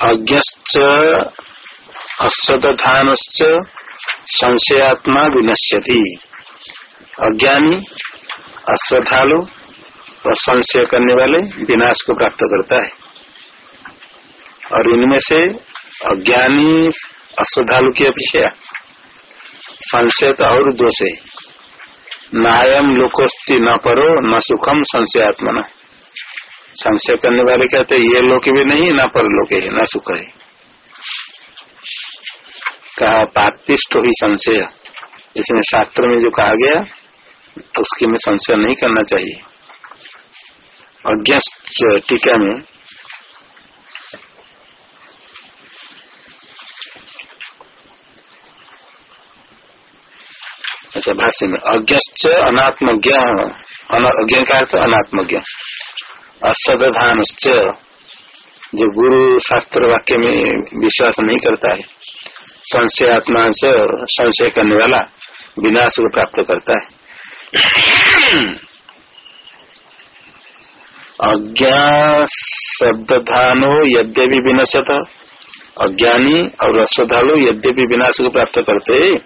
अज्ञश्च अश्रद्धानश्च संशयात्मा विनश्यति अज्ञानी अश्रद्धालु और संशय करने वाले विनाश को प्राप्त करता है। और इनमें से अज्ञानी अश्रद्धालु की अपेक्षा संशय तो और दोष है। नायम लोकोस्ति न परो न सुखम संशयात्मना। संशय करने वाले कहते ये लोक भी नहीं, न पर लोक है, ना सुख है। कहा पापिष्ट ही संशय। इसमें शास्त्र में जो कहा गया, उसके में संशय नहीं करना चाहिए। टीका में अच्छा भाष्य में अज्ञ अनात्मज्ञ अज्ञ का अर्थ अनात्मज्ञ असदान जो गुरु शास्त्र वाक्य में विश्वास नहीं करता है संशय आत्मा से संशय करने वाला विनाश को प्राप्त करता है। अज्ञा शब्दानो यद्यपि विनशत अज्ञानी और अश्रद्धालु यद्यपि विनाश को प्राप्त करते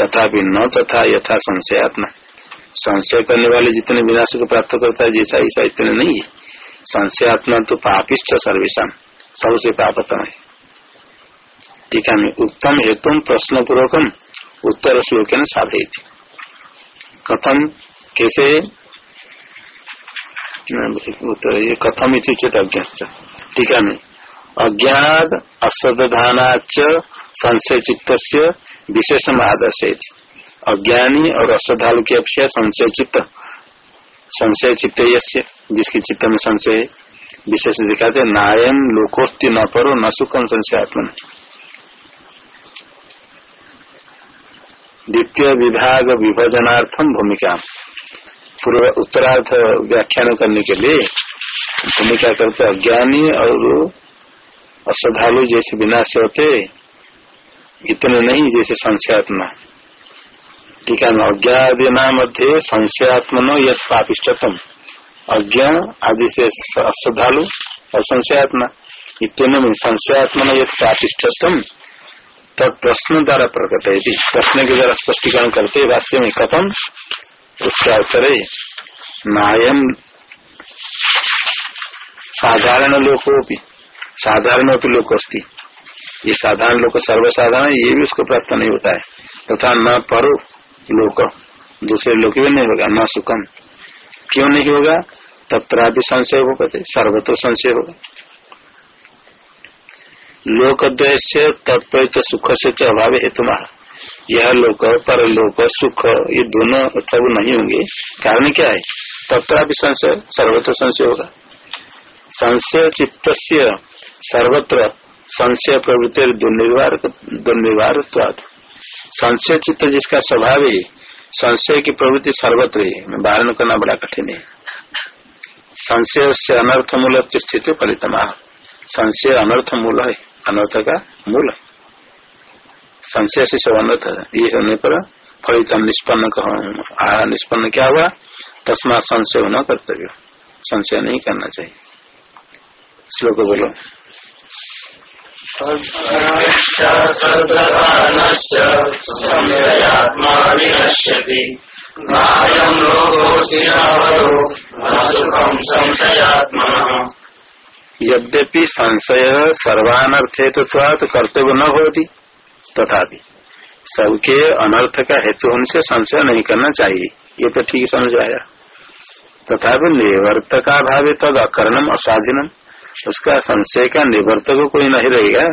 तथा न तथा यथा संशयात्मा। संशय करने वाले जितने विनाश को प्राप्त करता है जैसा ऐसा इतने नहीं है। संशय आत्मा तो पापिष्ट सर्वेशा सबसे पापतम है। ठीक है उत्तम हेतु प्रश्न पूर्वकम उत्तर श्लोक न साधे कथम कैसे? उत्तर ये कथम इतुचित अज्ञ टीका में अज्ञात अश्रद्धानाच संशय चित्त विशेष आदर्श अज्ञानी और अश्रद्धालु की अपेक्षा संशय चित्त संशय चित्त जिसके चित्त में संशय विशेष दिखाते नायम लोकोस्ति न परो, न सुखम संशय आत्मा द्वितीय विभाग विभजनार्थम भूमिका पूर्व उत्तरार्थ व्याख्यान करने के लिए भूमिका करते अज्ञानी और अश्रद्धालु जैसे विनाश होते, इतने नहीं जैसे संशयात्मा। टीका में अज्ञादि मध्य संशयात्मनो यथ पापिष्टतम अज्ञ, आदि से श्रद्धालु और संशयात्मा। इतने में संशयात्मन यथ पापिष्टतम तब प्रश्न द्वारा प्रकट है प्रश्न के द्वारा स्पष्टीकरण करते भाष्य में कथम? उसका उत्तर है नायम साधारण लोगों की साधारण लोग ये साधारण लोग सर्वसाधारण ये भी उसको प्राप्त नहीं होता है। तथा न परो लोक। दूसरे लोक भी नहीं होगा, न सुखम। क्यों नहीं होगा? तथा भी संशय होगा सर्वतो संशय होगा। लोक द्वय तत्पर सुख से अभाव हेतु यह लोक पर लोक सुख, ये दोनों सब नहीं होंगे। कारण क्या है? तथा भी संशय, सर्वत्र संशय होगा। संशय चित्त सर्वत्र संशय प्रवृत्ति दुर्निवार दुर्निर्वार संशय चित्त जिसका स्वभाव है, संशय की प्रवृत्ति सर्वत्र है। वारण करना बड़ा कठिन है। संशय से अनर्थ मूल स्थिति फलितमा। संशय अनर्थ मूल है, अनर्थ का मूल। संशय से सब अनर्थ ये होने पर फलितम निष्पन्न कहा। निष्पन्न क्या हुआ? तस्मा संशय न कर्तव्य। संशय नहीं करना चाहिए। श्लोक बोलो। यद्यपि संशय सर्वानर्थे तो कर्तव्य न होती तथापि सबके अनर्थ का हेतु उनसे संशय नहीं करना चाहिए, ये तो ठीक समझ आया तथापि निवर्तका भावे तद अकरणम अस्वाधीनम उसका संशय का निवर्तक कोई नहीं रहेगा।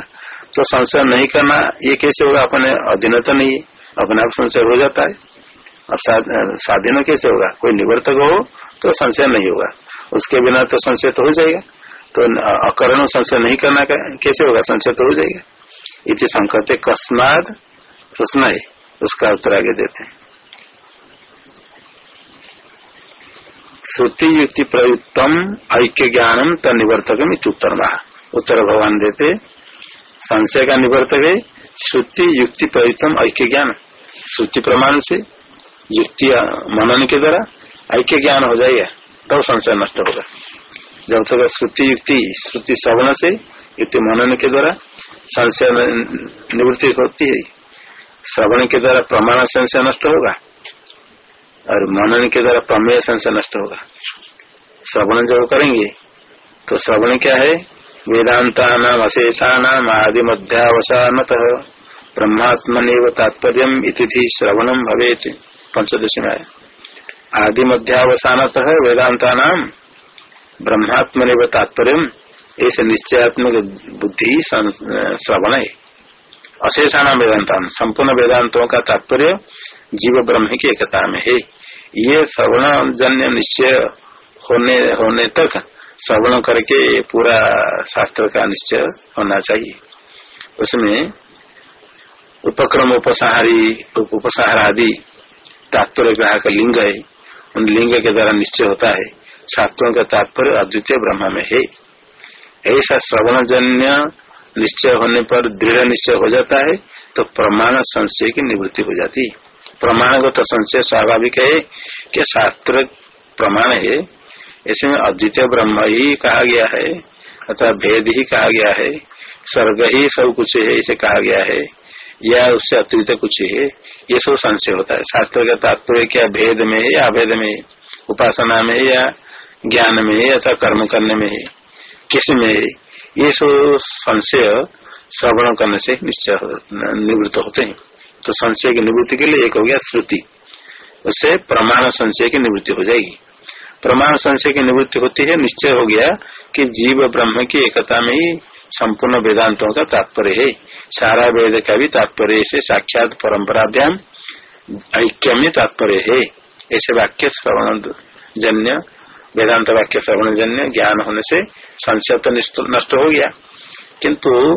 तो संशय नहीं करना, ये कैसे होगा? अपने अधीनता नहीं, अपने आप संशय हो जाता है। अब स्वाधीन कैसे होगा? कोई निवर्तक हो तो संशय नहीं होगा। उसके बिना तो संशय तो हो जाएगा। तो अकरण संशय नहीं करना कैसे होगा? संशय तो हो जाएगा। इति संकते कस्माद प्रश्न है उसका उत्तर आगे देते हैं। श्रुति युक्ति प्रयुक्तम ऐक्य ज्ञानम त निवर्तकम उत्तर उत्तर भगवान देते संशय का निवर्तक है श्रुति युक्ति प्रयुक्तम ऐक्य ज्ञान श्रुति प्रमाण से युक्ति मनन के द्वारा ऐक्य ज्ञान हो जाएगा तब तो संशय नष्ट होगा। जब तक श्रुति युक्ति श्रुति श्रवण से युक्ति मनन के द्वारा संशय निवृत्ति होती है। श्रवण के द्वारा प्रमाण संशय नष्ट होगा। और मनन के द्वारा प्रमेय संशय नष्ट होगा। श्रवण जब करेंगे तो श्रवण क्या है? वेदांता नाम अशेषाणाम आदि मध्यावसानत ब्रह्मात्मनिव तात्पर्य इति श्रवणम भवेत पंचदशी में आदि मध्यावसानत वेदांता नाम ब्रह्मात्मनिव तात्पर्य ऐसे निश्चयात्मक बुद्धि श्रवण है अशेषाणाम वेदांता संपूर्ण वेदांतों का तात्पर्य जीव ब्रह्म की एकता में है। ये श्रवण जन्य निश्चय होने होने तक श्रवण करके पूरा शास्त्र का निश्चय होना चाहिए। उसमें उपक्रम उपसहारी आदि तात्पर्य ग्राहक लिंग है। उन लिंग के द्वारा निश्चय होता है। शास्त्रों का तात्पर्य अद्वितीय ब्रह्म में है। ऐसा श्रवण जन्य निश्चय होने पर दृढ़ निश्चय हो जाता है तो प्रमाण संशय की निवृत्ति हो जाती है। प्रमाणगत संशय स्वाभाविक है कि शास्त्र प्रमाण है। इसमें अद्वितीय ब्रह्म ही कहा गया है, अथवा भेद ही कहा गया है। स्वर्ग ही सब कुछ है, इसे कहा गया है। या उससे अतिरिक्त कुछ है, ये सब संशय होता है। शास्त्र का तात्पर्य क्या भेद में है, या अभेद में उपासना में या ज्ञान में अथवा कर्म करने में है। किसमें है, ये सब संशय श्रवण करने से निश्चय निवृत्त होते हैं। तो संशय की निवृत्ति के लिए एक हो गया श्रुति। उससे प्रमाण संशय की निवृत्ति हो जाएगी। प्रमाण संशय की निवृत्ति होती है, निश्चय हो गया कि जीव ब्रह्म की एकता में ही संपूर्ण वेदांतों का तात्पर्य है। सारा वेद का भी तात्पर्य से साक्षात परम्पराभ्याम ऐक्य में तात्पर्य है। ऐसे वाक्य श्रवण जन्य वेदांत वाक्य श्रवण जन्य ज्ञान होने से संशय तो नष्ट हो गया। किंतु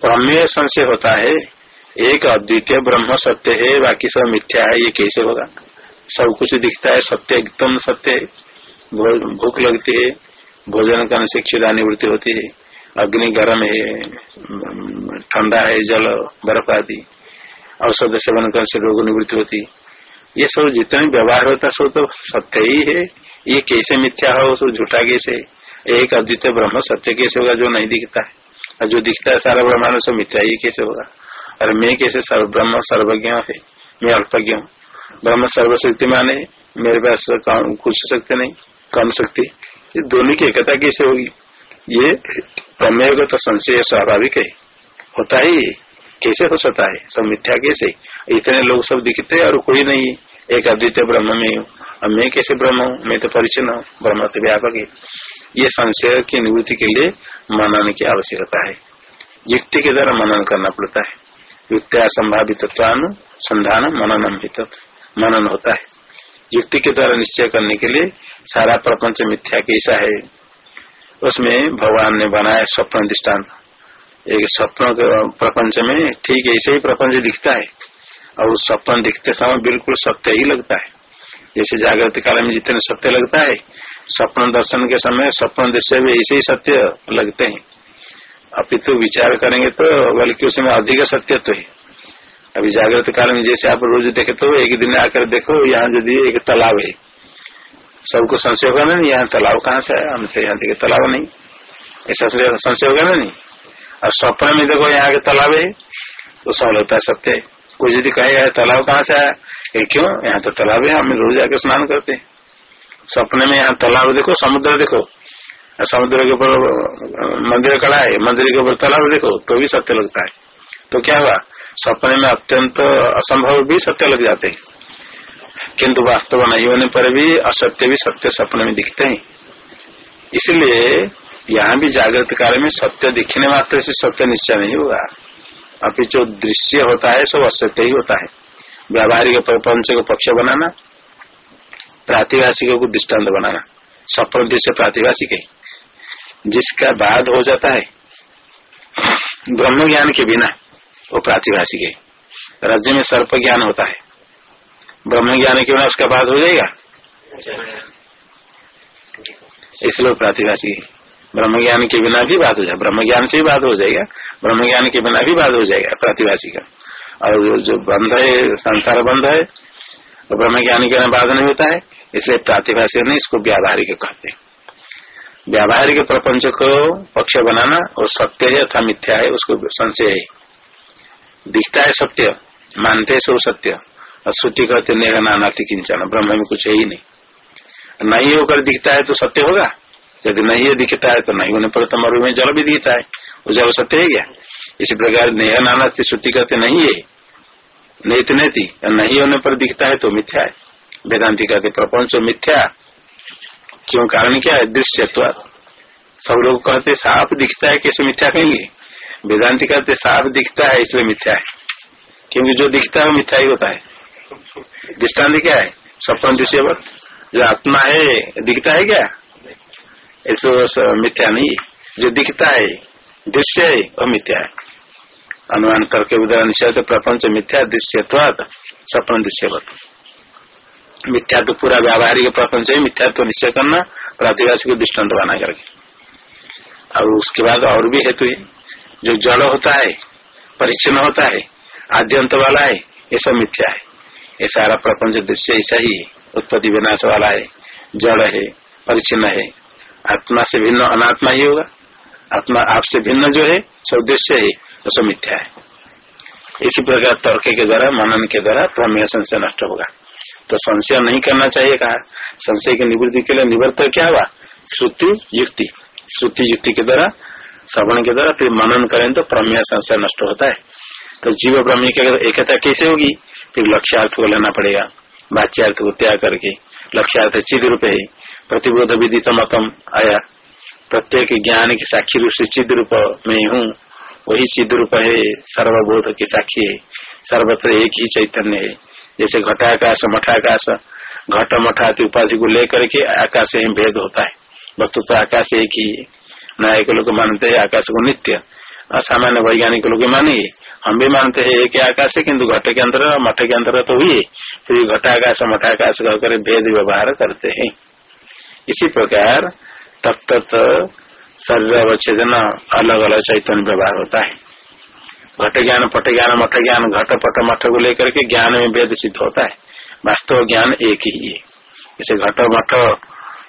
प्रमेय संशय होता है एक अद्वितीय ब्रह्म सत्य है, बाकी सब मिथ्या है, ये कैसे होगा? सब कुछ दिखता है, सत्य एकदम सत्य है। भूख लगती है, भोजन करने से क्षुदा निवृत्ति होती है। अग्नि गर्म है ठंडा है, जल, बर्फ़ आदि। औषध सेवन करने से रोग निवृत्ति होती ये सब जितने व्यवहार होता सब तो सत्य ही है। ये कैसे मिथ्या हो, सब झूठा कैसे? एक अद्वितीय ब्रह्म सत्य कैसे होगा जो नहीं दिखता है? और जो दिखता है सारा ब्रह्मांड, सब मिथ्या ही कैसे होगा? और मैं कैसे सर्व ब्रह्म सर्वज्ञ है? मैं अल्पज्ञ हूँ। ब्रह्म सर्वशक्तिमान है मेरे पास कुछ शक्ति नहीं, कम शक्ति। दोनों की एकता कैसे होगी? ये प्रमेय तो संशय स्वाभाविक है। होता ही कैसे हो सकता है? सब मिथ्या कैसे? इतने लोग सब दिखते और कोई नहीं एक अद्वितीय ब्रह्म में हूँ। और मैं कैसे ब्रह्म हूँ? मैं तो परिचन्न हूँ। ब्रह्म तो व्यापक है। ये संशय की निवृत्ति के लिए मनन की आवश्यकता है। युक्ति के द्वारा मनन करना पड़ता है। युक्तिया संभावित संधान मननम ही मनन होता है। युक्ति के द्वारा निश्चय करने के लिए सारा प्रपंच मिथ्या कैसा है। उसमें भगवान ने बनाया स्वप्न दृष्टांत एक स्वप्न प्रपंच में ठीक ऐसे ही प्रपंच दिखता है। और उस स्वप्न दिखते समय बिल्कुल सत्य ही लगता है। जैसे जागृत काल में जितने सत्य लगता है, स्वप्न दर्शन के समय स्वप्न दृश्य भी ऐसे ही सत्य लगते हैं। अपितु तो विचार करेंगे तो बल्कि उसमें अधिक सत्य तो है। अभी जागृत काल में जैसे आप रोज देखे तो एक दिन आकर देखो, यहाँ यदि एक तालाब है। सबको संशय होगा ना नहीं यहाँ तालाब कहाँ से आया? हमसे यहाँ देखे तालाब नहीं। ऐसा संशय होगा ना नहीं? और स्वप्न में देखो, यहाँ के तालाब है तो सब लगता है। सत्य कोई यदि कहेगा तालाब कहाँ से आया? क्यों? यहाँ तो तालाब है, हम रोज आके स्नान करते सपने में यहाँ तालाब देखो, समुद्र देखो। समुद्र के ऊपर, मंदिर खड़ा है, मंदिर के ऊपर तालाब देखो तो भी सत्य लगता है। तो क्या हुआ? सपने में अत्यंत असंभव भी सत्य लग जाते हैं। किंतु वास्तव नहीं होने पर भी असत्य भी सत्य सपने में दिखते हैं। इसलिए यहाँ भी जागृत काल में सत्य दिखने मात्र से सत्य निश्चय नहीं होगा अभी जो दृश्य होता है, सब असत्य ही होता है। व्यावहारिक प्रपंच को पक्ष बनाना, प्रातिभाषिक को दृष्टांत बनाना, सपन दृश्य प्रातिभाषिक है। जिसका बाद हो जाता है ब्रह्म ज्ञान के बिना वो प्रातिभाषिक है। राज्य में सर्प ज्ञान होता है। ब्रह्म ज्ञान के बिना उसका बात हो जाएगा? इसलिए प्रातिभाषी ब्रह्म ज्ञान के बिना भी बात हो जाए। ब्रह्म ज्ञान से भी बात हो जाएगा। ब्रह्म ज्ञान के बिना भी बात हो जाएगा। प्रातिभाषी का और जो बंध है, संसार बंध है ब्रह्म ज्ञान के बिना बात नहीं होता है। इसलिए प्रातिभाषी नहीं, इसको व्यावहारिक कहते हैं। व्यावहारिक प्रपंच को पक्ष बनाना और सत्य है अथा मिथ्या है, उसको संशय है। दिखता है सत्य, मानते है सो सत्य। और श्रुति कहते, नेह नाना किंचन ब्रह्म में कुछ है ही नहीं। नहीं होकर दिखता है तो सत्य होगा। यदि नहीं दिखता है तो नहीं। होने पर तो मरु में जल भी दिखता है। वो जल सत्य है क्या? इसी प्रकार, नेह नाना श्रुति कहते, नहीं है। नेत नेति नहीं होने पर दिखता है तो मिथ्या है। वेदांति कहते, प्रपंच मिथ्या। क्यों? कारण क्या है? दृश्य सब लोग कहते साफ़ दिखता है कैसे मिथ्या कहेंगे वेदांति कहते साफ़ दिखता है इसलिए मिथ्या है। क्योंकि जो दिखता है मिथ्या ही होता है। दृष्टांत क्या है? सपन दृश्य जो आत्मा है, दिखता है क्या? ऐसा मिथ्या नहीं है। जो दिखता है, दृश्य है, वो मिथ्या है। अनुमान करके उदाहरण निषेध प्रपंच मिथ्या दृश्यत्वात सपन दृश्य दृश्यवत। मिथ्या तो पूरा व्यावहारिक प्रपंच है, मिथ्या तो निश्चय करना, प्रातिभाषिक को दृष्टांत बना करके। और उसके बाद और भी हेतु है, जो जड़ होता है परिचन्न होता है, आद्यंत वाला है, ये सब मिथ्या है। ये सारा प्रपंच दृश्य ऐसा ही उत्पत्ति विनाश वाला है जड़ है परिचिन्न है। आत्मा से भिन्न, अनात्मा ही होगा। आत्मा आपसे भिन्न जो है सौदेश्य है, वो सब मिथ्या है। इसी प्रकार तर्क के द्वारा, मनन के द्वारा प्रमेय संशय नष्ट होगा। तो संशय नहीं करना चाहिए, कहा। संशय की निवृत्ति के लिए निवृत्त क्या हुआ? श्रुति, युक्ति। श्रुति, युक्ति के द्वारा, श्रवण के द्वारा फिर मनन करें तो प्रमेय संशय नष्ट होता है। तो जीव ब्रह्म की एकता कैसे होगी? फिर लक्ष्यार्थ को लेना पड़ेगा बाच्यार्थ को त्याग करके। लक्ष्यार्थ चिद रूप है, प्रतिबोध विदित मतम आया। प्रत्येक ज्ञान की साक्षी रूप से चिद रूप में हूँ। वही चिद रूप है, सर्वबोध की साक्षी है। सर्वत्र एक ही चैतन्य है। जैसे घटाकाश मठाकाश घट मठाती उपाधि को लेकर के आकाश में भेद होता है। वस्तु तो आकाश एक ही नायक लोग मानते हैं आकाश को नित्य। सामान्य वैज्ञानिक लोग मानेंगे हम भी मानते हैं एक आकाश है किन्तु घट के अंदर, मठ के अंदर तो हुई फिर घटाकाश मठाकाश कहकर भेद व्यवहार करते हैं। इसी प्रकार तत्त शरीर अवच्छेदन अलग अलग चैतन्य व्यवहार होता है। घट ज्ञान पट ज्ञान मठ ज्ञान घट, पट, मठ को लेकर के ज्ञान में वेद सिद्ध होता है। वास्तव ज्ञान एक ही है। जैसे घट, मठ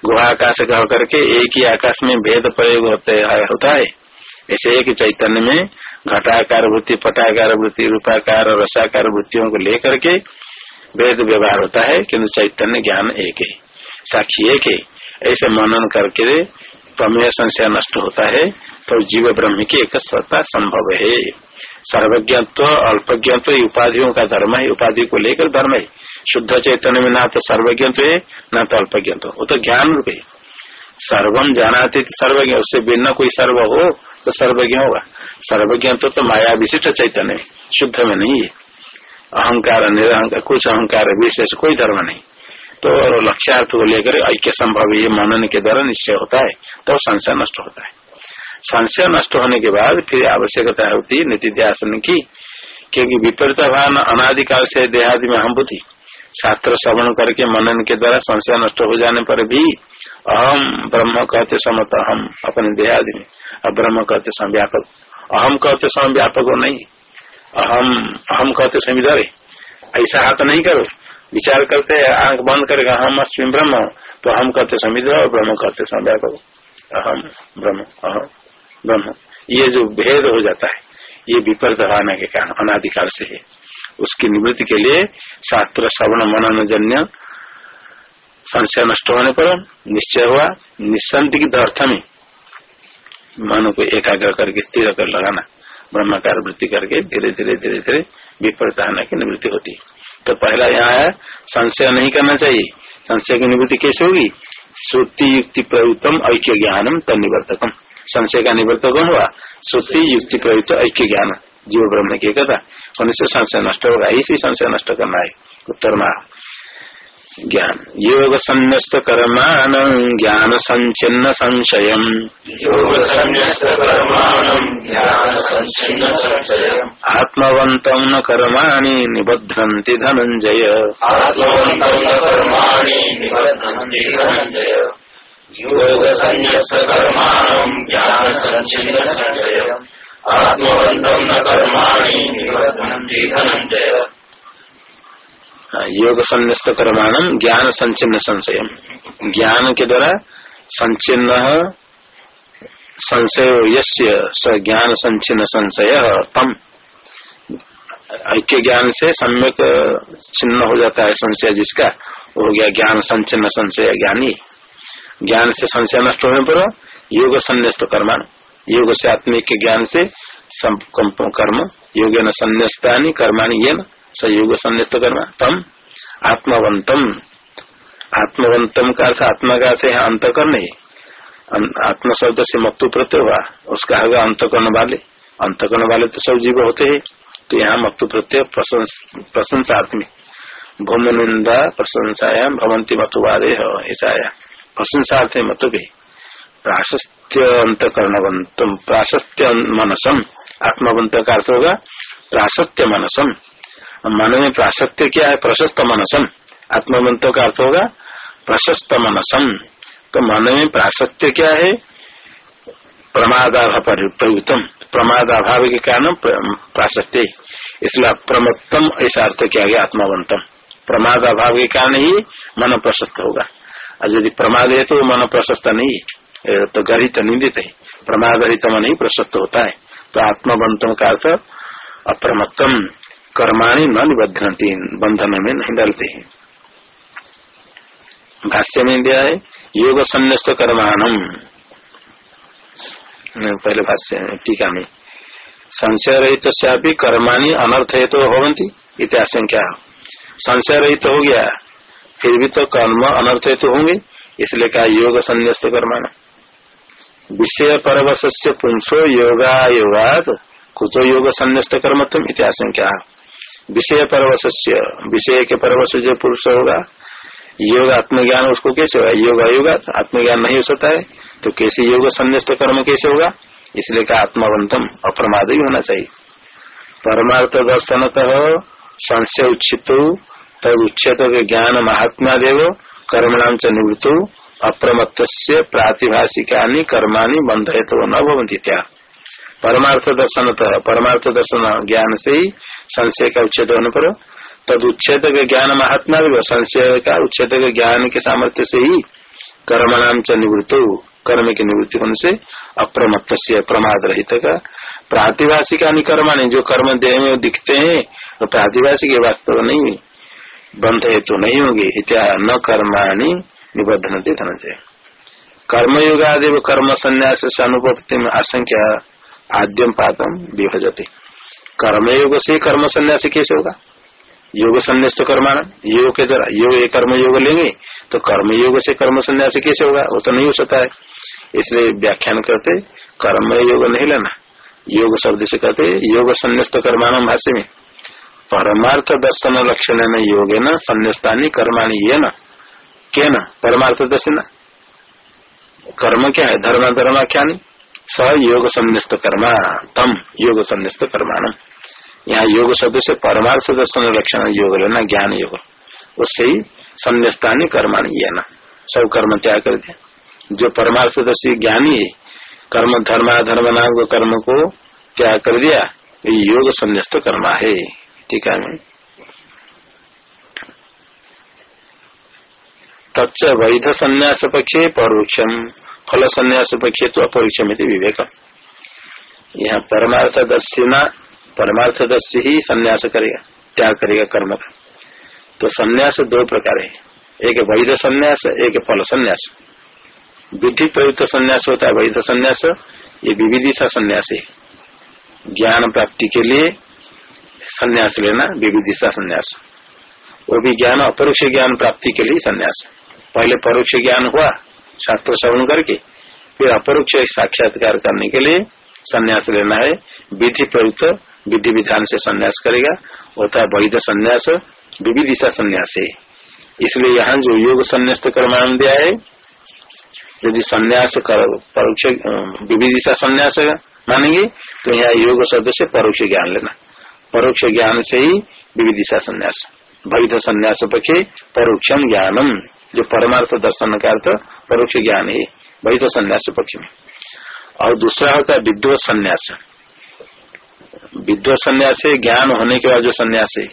गुहाकाश कह करके एक ही आकाश में भेद प्रयोग होते होता है। ऐसे एक चैतन्य में घटाकार वृत्ति, पटाकार वृत्ति, रूपाकार, रसाकार वृत्तियों को लेकर के वेद व्यवहार होता है किन्तु चैतन्य ज्ञान एक है। साक्षी एक है। ऐसे मनन करके प्रमेय संशय नष्ट होता है तो जीव ब्रह्म की एक सत्ता संभव है। सर्वज्ञत्व, अल्पज्ञत्व उपाधियों का धर्म है, उपाधि को लेकर धर्म है। शुद्ध चैतन्य में ना तो सर्वज्ञत्व है, न तो अल्पज्ञत्व। वो तो ज्ञान रूप है। सर्वम जानाते सर्वज्ञ, उससे बिना कोई सर्व हो तो सर्वज्ञ होगा। सर्वज्ञ तो माया विशिष्ट चैतन्य शुद्ध में नहीं है। अहंकार, निरहंकार, कुछ अहंकार विशेष कोई धर्म नहीं। तो लक्ष्यार्थ को लेकर ऐक्य संभव ये मनन के द्वारा निश्चय होता है। तो संशय नष्ट होता है। संशय नष्ट होने के बाद फिर आवश्यकता होती है नितिध्यासन की, क्योंकि विपरीत भान अनादिकाल से देहादि में हम बुद्धि शास्त्र श्रवण करके मनन के द्वारा संशय नष्ट हो जाने पर भी अहम ब्रह्म कहते समत अहम अपने देहादि में। अब ब्रह्म कहते समय संव्यापक। अहम कहते संव्यापक हो नहीं। अहम अहम कहते संविधारे ऐसा हाथ नहीं करो। विचार करते आँख बंद करेगा हम अस्मी ब्रह्म तो हम कहते समिध और ब्रह्म कहते संध्या करो अहम ब्रह्म अहम ब्रह्म। ये जो भेद हो जाता है, ये विपरीत भावना के कारण अनाधिकार से है। उसकी निवृत्ति के लिए शास्त्र, श्रवण मनन जन्य संशय नष्ट होने पर निश्चय हुआ निसंदिग्ध अर्थ में मन को एकाग्र करके, स्थिर कर लगाना, ब्रह्मकार वृत्ति करके धीरे धीरे धीरे धीरे विपरीत की निवृत्ति होती है। तो पहला यहाँ है, संशय नहीं करना चाहिए। संशय की निवृत्ति कैसे होगी? श्रुति युक्ति प्रयुक्तम ऐक्य ज्ञानम तनिवर्तकम संशय का निवर्तक हुआ श्रुति युक्ति प्रयुक्त ऐक्य ज्ञान जीव ब्रह्म की कथा। होने से संशय नष्ट होगा इसी संशय नष्ट करना है। उत्तर में ज्ञान। योग संन्यस्त कर्मान ज्ञान संचिन्न संशय आत्मवंत न कर्माणि निबध्नन्ति धनंजय योग संन्यस्त ज्ञान संचिन्न संशय आत्मवन्तं न कर्माणि निबध्नन्ति धनंजय योग संन्यास्त कर्माणम ज्ञान संचिन्न संशय ज्ञान के द्वारा संचिन्न संशय यस्य स ज्ञान संचिन संशय तम। ऐक्य ज्ञान से सम्यक छिन्न हो जाता है संशय जिसका, वो हो गया ज्ञान संचिन्न संशय ज्ञानी। ज्ञान से संशय नष्ट होने पर योग संन्यास्त कर्मान योग से आत्मिक ज्ञान से कर्म। योग न संन्यास्ता कर्माणी ये न सयोग संन्यास्त कर्म, तम आत्मवंतम। आत्मवंतम का अर्थ आत्मा का अर्थ है अंतकर्ण आत्म शब्द से मत्तु प्रत्यय हुआ, उसका होगा अंतकर्ण वाले। अंतकर्ण वाले तो सब जीव होते हैं तो यहाँ मत्तु प्रत्यय प्रशंसार्थ में भूमि निंदा प्रशंसायाम भवंती मतुवादे ऐसा आया प्रशंसार्थ मत भी प्राशस्त्य अंतकर्णवंतम प्राशस्त्य मनसम आत्मवंत का अर्थ होगा, प्राशस्त्य मनसम मन में प्राशस्त्य क्या है? प्रशस्त मनसम। आत्मवंत का अर्थ होगा प्रशस्त मनसम। तो मन में प्राशस्त्य क्या है? प्रमादाभाव प्रयुक्तम प्रमादाभाव के कारण प्राशस्त्य। इसलिए अप्रमत्तम ऐसा अर्थ किया गया आत्मवंतम। प्रमाद अभाव के कारण ही मन प्रशस्त होगा। और यदि प्रमाद है तो मन प्रशस्त नहीं तो गरित निंदित है। प्रमाद रहित मन ही प्रशस्त होता है। तो आत्मवंतम का अर्थ अप्रमत्तम। कर्माणी न निबद्धनती बंधन में नहीं डालते हैं भाष्य में दिया है, योग संन्यास्त कर्माणम। पहले भाष्य टीका में। संशय रहित तो कर्माणी अनर्थ है तो होती इत्याशंका संशय रहित हो गया, फिर भी तो कर्म अनर्थ है तो होंगे, इसलिए कहा योग संन्यास्त कर्माण। विषय परवश से पुंसो योगा योगात कुतो योग संन्यास्त कर्म तुम इतिहास क्या विषय परवश विषय के परवश जो पुरुष होगा, योग आत्मज्ञान उसको कैसे होगा? योग अयोगा आत्मज्ञान नहीं हो सकता है तो कैसे योग संन्यास्त कर्म कैसे होगा? इसलिए कहा आत्मवंतम अप्रमाद ही होना चाहिए। परमार्थ दर्शनतः संशय उच्छित तब उच्छेद ज्ञान महात्मा देव कर्मणाम च निवृत्त अप्रमत्त प्रातिभाषिका कर्माणी बंध है तो न भवंती परमार्थ दर्शन परमार्थ दर्शन ज्ञान से ही संशय का उच्छेद होने पर तद उच्छेद ज्ञान महात्मा भी, संशय का उच्छेद ज्ञान के सामर्थ्य से ही कर्मणाम च निवृत्त। कर्म की निवृत्ति होने से अप्रमत्त प्रमाद रहित का। प्रातिभाषिका कर्माणी जो कर्म देह में दिखते हैं तो प्रातिभाषिक वास्तव नहीं बंध हेतु तो नहीं होंगे, इत्या न कर्माणी निबद्धन धनंजय कर्मयोग आदि कर्म संन्यास से अनुपत्ति में आशंका आद्यम पातम विभजते। कर्मयोग से कर्म संन्यास कैसे होगा? योग संन्यास तो कर्मान योग के द्वारा, योग कर्म योग लेंगे तो कर्म योग से कर्म संन्यास कैसे होगा? वो तो नहीं हो सकता है। इसलिए व्याख्यान करते कर्म योग नहीं लेना। योग शब्द से कहते योग संन्यास्त कर्मान भाष्य में। परमार्थ दर्शन लक्षण न योग न संन्यास्तानी कर्माणी ये न क्या न परमार्थ दर्शन। कर्म क्या है? धर्म धर्म नहीं स योग संन्यास्त कर्मा तम योग संन्यास्त कर्माणम यहाँ योग शब्द से परमार्थ दर्शन लक्षण योग लेना, ज्ञान योग। उससे ही संन्यास्तानी कर्माणी ये न। सब कर्म त्याग कर दिया। जो परमार्थ दर्शी ज्ञानी, कर्म, धर्म धर्म नाम कर्म को त्याग कर दिया, ये योग संन्यास्त कर्मा है। ठीक है? तच्च वैध संन्यास पक्षे परोक्षम। फल संन्यास पक्षे तो अपरोक्षम विवेक यहाँ परमार्थ दस्यना परमार्थ दस्य ही संन्यास करेगा, त्याग करेगा कर्म का। तो संन्यास दो प्रकार है। एक वैध संन्यास, एक फल संन्यास। विधि प्रयुक्त संन्यास होता है, वैध संन्यास। ये विविधिशा संन्यास है। ज्ञान प्राप्ति के लिए संन्यास लेना विविधिशा संन्यास। वो भी ज्ञान, अपरोक्ष ज्ञान प्राप्ति के लिए संन्यास। पहले परोक्ष ज्ञान हुआ शास्त्र श्रवण करके फिर अपरोक्ष साक्षात्कार करने के लिए संन्यास लेना है। विधि प्रयुक्त विधि विधान से संन्यास करेगा। होता वैध संन्यास विविधिशा संन्यास है। इसलिए यहाँ जो योग संन्यास कर्माण दिया है, यदि संन्यास परोक्ष विविधिशा संन्यास मानेंगे तो यहाँ योग शब्द से परोक्ष ज्ञान लेना। परोक्ष ज्ञान से ही विविधिशा संन्यास। वैध संन्यास पक्षे परोक्षम ज्ञानम। जो परमार्थ दर्शन का अर्थ परोक्ष ज्ञान है वैध संन्यास पक्ष में। और दूसरा होता है विद्वत संन्यास। विद्वत संन्यास है ज्ञान होने के बाद जो संन्यास है,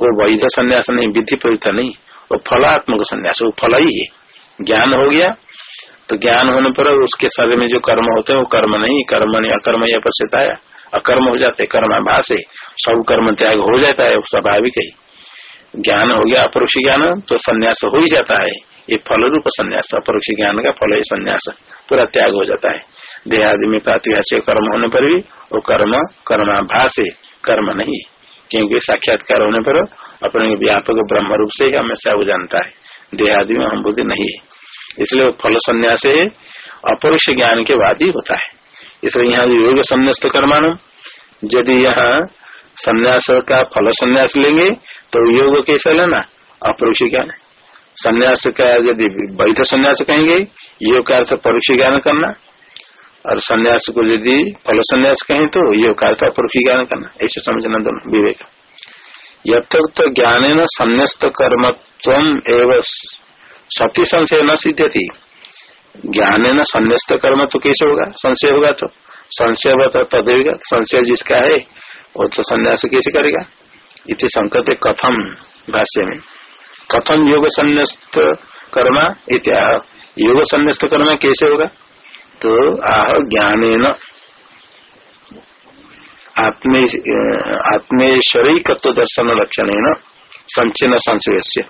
वो वैध संन्यास नहीं, विधि प्रयुक्त नहीं, वो फलात्मक संन्यास, वो फल ही है। ज्ञान हो गया तो ज्ञान होने पर उसके शरीर में जो कर्म होते हैं, वो कर्म नहीं कर्म नहीं, अकर्म या प्रसिद्ध आया अकर्म हो जाते कर्म भाषे सब कर्म त्याग हो जाता है स्वाभाविक ही। ज्ञान हो गया, अपरोक्ष ज्ञान तो संन्यास हो ही जाता है। ये फल रूप संन्यास, अपरोक्ष ज्ञान का फल है संन्यास, पूरा त्याग हो जाता है। देहादि में प्रातिभाष्य कर्म होने पर भी वो कर्म कर्माभास है कर्म नहीं। क्योंकि साक्षात्कार होने पर अपने व्यापक ब्रह्म रूप से ही हमेशा वो जानता है। देहादि में हम बुद्धि नहीं। है इसलिए वो फल संन्यास अपरोक्ष ज्ञान के बाद ही होता है। इसलिए यहाँ योग संन्यास तो कर्मान यदि यहाँ संन्यास का फल संन्यास लेंगे तो योग कैसे लेना? अपरोक्ष ज्ञान। संन्यास का यदि वैध संन्यास कहेंगे योग का अर्थ परोक्ष ज्ञान करना। और संन्यास को यदि फल संन्यास कहें तो योग का अर्थ अपरोक्ष ज्ञान करना। ऐसे समझना दोनों, विवेक। यथोक्त ज्ञान न संन्यास्त कर्मत्व एवं सती संशय न सिद्ध थी ज्ञान न संन्यास्त कर्म तो कैसे होगा? संशय होगा तो। संशय होगा तदेगा संशय जिसका है, वो तो संन्यास कैसे करेगा? इति संकट कथम भाष्य में। कथम योग संन्यास्त कर्मा इत्या योग संन्यास्त कर्म कैसे होगा? तो आह ज्ञान आत्मेश्वरिकत्व दर्शन लक्षण न संचिन्न संशय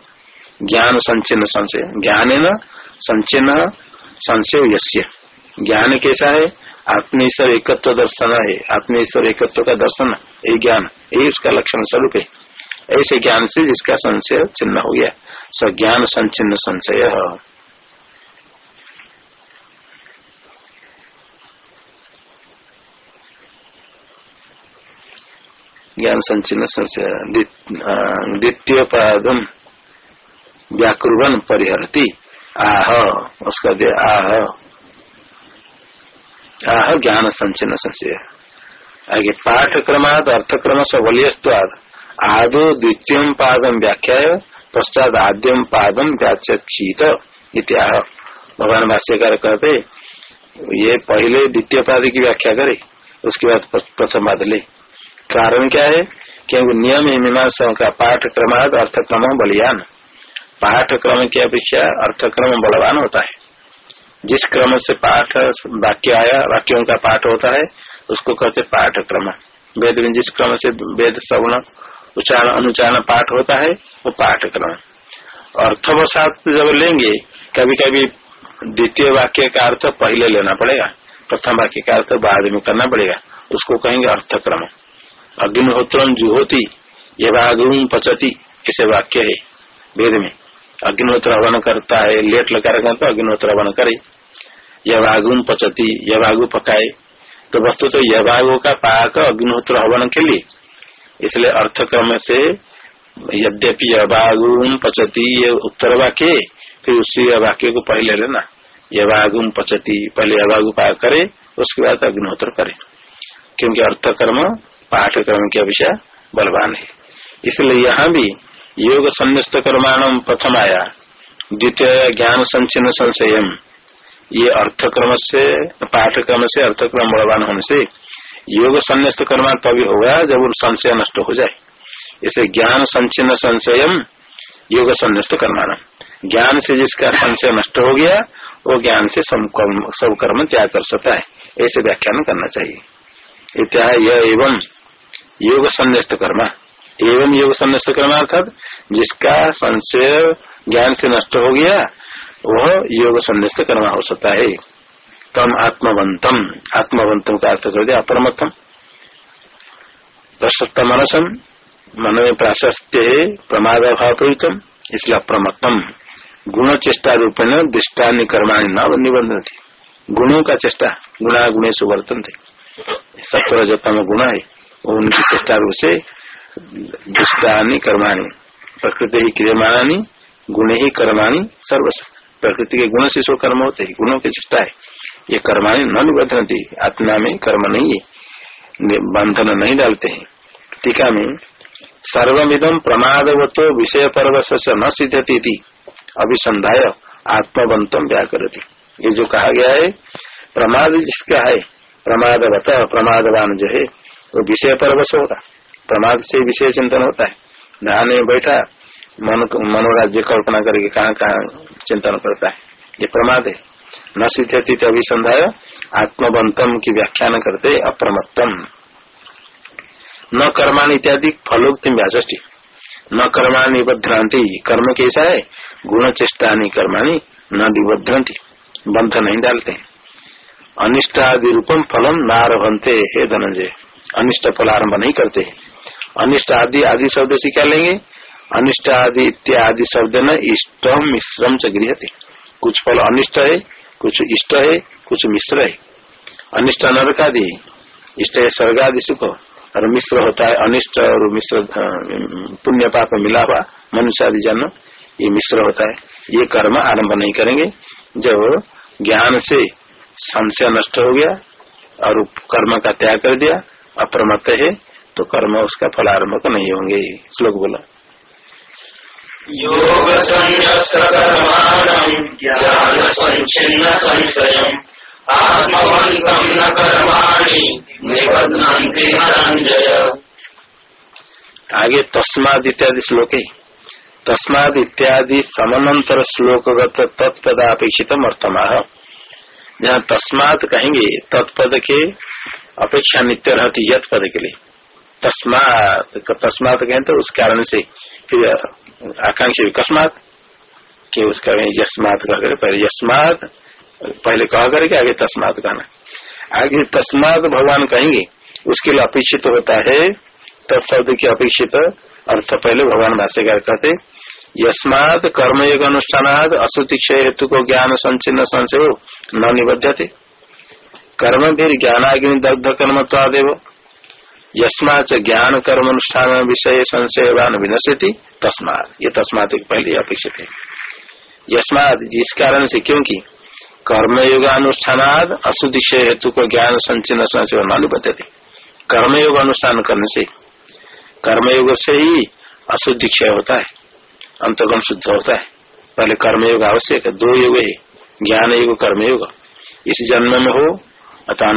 ज्ञान संचिन्न संशय। ज्ञान संचिन्न संशय यश्य ज्ञान कैसा है? आत्मेश्वर एकत्व दर्शन है। आत्मेश्वर एकत्व का दर्शन यही ज्ञान यही उसका लक्षण स्वरूप है। ऐसे ज्ञान से जिसका संशय चिन्ह हो गया। स ज्ञान संचिन्न संशय। ज्ञान संचिन्न संशय। द्वितीय पादम व्याकुर्वन परिहरती। आह, उसका दे, आह। आह, ज्ञान संचन संशय। आगे पाठक्रमाद अर्थक्रम सबलियवाद आदो द्वितीय पादम व्याख्या पश्चात आद्यम पादम व्याचक्षित इत्याह। भगवान भाष्यकार कहते ये पहले द्वितीय पाद की व्याख्या करे, उसके बाद प्रथम पाद ले। कारण क्या है? क्योंकि नियम मीमांसा का पाठक्रमाद अर्थक्रम बलियान। पाठ क्रम की अपेक्षा अर्थक्रम बलवान होता है। जिस क्रम से पाठ, वाक्य आया, वाक्यों का पाठ होता है, उसको कहते पाठ क्रम वेद में जिस क्रम से वेद सवर्ण उच्चारण, अनुच्चारण पाठ होता है, वो पाठ क्रम अर्थवसात जब लेंगे कभी कभी द्वितीय वाक्य का अर्थ पहले लेना पड़ेगा, प्रथम वाक्य का अर्थ बाद में करना पड़ेगा, उसको कहेंगे अर्थक्रम। अग्निहोत्र जुहोती ये भागुम पचती, ऐसे वाक्य है वेद में। अग्निहोत्र हवन करता है, लेट लगा रखा तो अग्निहोत्र हवन करे। यवागुन पचती, यवागु पकाए। तो वस्तु तो यवागु का पाक अग्निहोत्र हवन के लिए इसलिए अर्थक्रम से यद्यपि यवागुन पचती, ये उत्तर वाक्य, फिर उसी वाक्य को पहले लेना। यवागुन पचती, पहले यवागु पाक करे, उसके बाद अग्निहोत्र करे। क्योंकि अर्थ अर्थकर्म, पाठक्रम के विषय बलवान है। इसलिए यहाँ भी योग संन्यास्त कर्माण प्रथम आया द्वितीय ज्ञान संचिन्न संशय ये अर्थक्रम से, पाठक्रम से अर्थक्रम बलवान होने से योग संन्यास्त कर्मा तभी होगा जब संशय नष्ट हो जाए। इसे ज्ञान संचिन्न संशय योग संन्यास्त कर्माण ज्ञान से जिसका संशय नष्ट हो गया, वो ज्ञान से सब कर्म त्याग कर सकता है। ऐसे व्याख्यान करना चाहिए। इत्या एवं योग संन्यास्त कर्मा। एवं योग संन्यास्त कर्म अर्थात जिसका संशय ज्ञान से नष्ट हो गया, वह योग संन्यास्त कर्म हो सकता है। तम आत्मवंतम। आत्मवंतम का अर्थ कर दिया अपरमथम प्रशस्त मनसम मन में प्राशस्त्य है प्रमाद अभाव प्रयुतम इसलिए अप्रमत्तम। गुण चेष्टा रूपेण दृष्टान्य कर्माणी न निबंधन थी गुणों का चेष्टा गुणा गुणे सुवर्तन थे सत्वर जो गुण है, उनकी चेष्टा रूप से दुष्टानी कर्माणी, प्रकृति ही क्रियमाणी गुण ही कर्माणी सर्वस प्रकृति के गुण से सो कर्म होते ही, गुणों की चेष्टा है। ये कर्माणी न निबद्धनती आत्मा में कर्म नहीं है। बंधन नहीं डालते हैं। टीका में सर्विदम प्रमादवतो विषय परवश न सिद्धती थी अभिसंध्याय आत्मवंतम व्याकृति ये जो कहा गया है, प्रमाद जिसका है, प्रमादवत, प्रमादवान जो है, वो विषय परवश होगा प्रमाद से विषय चिंतन होता है। ध्यान में बैठा, मन मनोराज्य कल्पना करके कहाँ कहाँ चिंतन करता है। ये प्रमाद है। न सिद्धति अभिसंधाय आत्मबंतम की व्याख्यान करते अप्रमत्तम। न कर्माण इत्यादि फलोक्ति व्याष्टि न कर्माण निबद्रांति कर्म कैसा है? गुण चेष्टा कर्माणी न निबद्रंती बंध नहीं डालते। अनिष्ट आदि रूपम फलम नारभनते, हे धनंजय। अनिष्ट फल आरंभ नहीं करते। अनिष्ट आदि आदि शब्द से क्या लेंगे? अनिष्ट आदि इत्यादि शब्द न इष्टम मिश्रम च गृहते कुछ फल अनिष्ट है कुछ इष्ट है, कुछ मिश्र है। अनिष्ट नरक आदि इष्ट है स्वर्ग आदि सुख। और मिश्र होता है अनिष्ट और मिश्र पुण्य पाप मिला हुआ मनुष्य आदि जन्म, ये मिश्र होता है। ये कर्म आरंभ नहीं करेंगे। जब ज्ञान से संशय नष्ट हो गया और कर्म का त्याग कर दिया अप्रमत है तो कर्म उसका फलारंभ नहीं होंगे। श्लोक बोला। योग आगे तस्माद इत्यादि श्लोक। तस्माद इत्यादि समानांतर श्लोकगत तत्पदापेक्षित अर्थमाह जहाँ तस्मात कहेंगे, तत्पद के अपेक्षा नित्य रहती यथ पद के लिए। तस्मात तस्मात कहें तो उस कारण से फिर आकांक्षी अकस्मात के उसका यशमात कह पहले यशमात पहले कह करके आगे तस्मात कहना। आगे तस्मात भगवान कहेंगे, उसके लिए अपेक्षित होता है तत्शब्द की अपेक्षित, अर्थ पहले भगवान भाष्यकार कहते, यस्मात कर्मयोग अनुष्ठान अशुति क्षय हेतु को ज्ञान संचिन्न संशय न निबद्धते कर्म भी ज्ञानाग्नि दग्ध कर्म तादेव यस्माच ज्ञान कर्म अनुष्ठान विषय संशयवान विनश्यति, तस्मात। ये तस्मात पहले अपेक्षित है। यस्मात, जिस कारण से, क्योंकि कर्मयोग अनुष्ठान अशुद्धि क्षय हेतु को ज्ञान संचिन्न संशय न निबद्धते कर्मयोग अनुष्ठान करने से, कर्मयोग से ही अशुद्धि क्षय होता है अंतगम शुद्ध होता है। पहले कर्मयोग आवश्यक है, दो युग है ज्ञान युग कर्मयोग। इस जन्म में हो अतः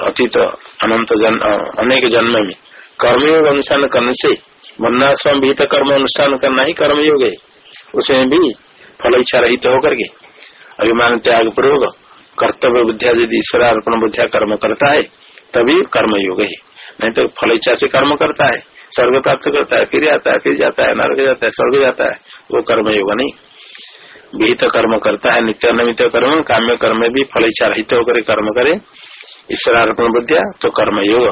अतीत, अनंत जन्म अनेक जन्म। में कर्मयोग अनुष्ठान करने से वर्णाश्रम तो कर्म अनुष्ठान करना ही कर्मयोग है। उसमें भी फल इच्छा रहित होकर के अभिमान, त्याग पूर्वक कर्तव्य बुद्धिया यदि ईश्वरार्पण बुद्धिया कर्म करता है, तभी कर्मयोग है। नहीं तो फल इच्छा से कर्म करता है, स्वर्ग प्राप्त करता है, फिर आता है, फिर जाता है, नरक जाता है, स्वर्ग जाता है, वो कर्म योग नहीं। विहित कर्म करता है नित्य नमित कर्म, काम्य कर्म भी फल इच्छा रहित होकर कर्म करे, ईश्वरार्पण बुद्धिया तो कर्म योग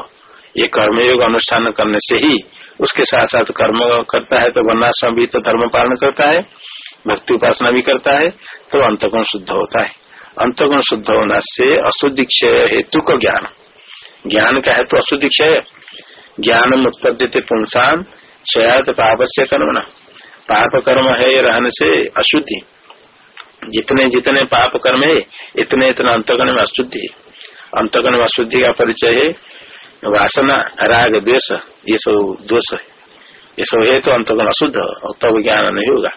ये कर्मयोग अनुष्ठान करने से ही उसके साथ साथ कर्म करता है तो वर्णाश्रम भी तो धर्म पालन करता है, भक्ति उपासना भी करता है तो अंतगुण शुद्ध होता है। अंतगुण शुद्ध होना से अशुद्धि क्षय हेतु को ज्ञान। ज्ञान का है तो अशुद्धि क्षय। ज्ञान उत्पद्य पुंसान, क्षयात पाप से कर्म न पाप कर्म है रहने से अशुद्धि। जितने जितने पाप कर्म है, इतने इतना अंतगण में अशुद्धि अंतगण में अशुद्धि का परिचय है, वासना, राग, द्वेष, ये सब दोष है। ये सब है तो अंतगण अशुद्ध, और तब ज्ञान नहीं होगा।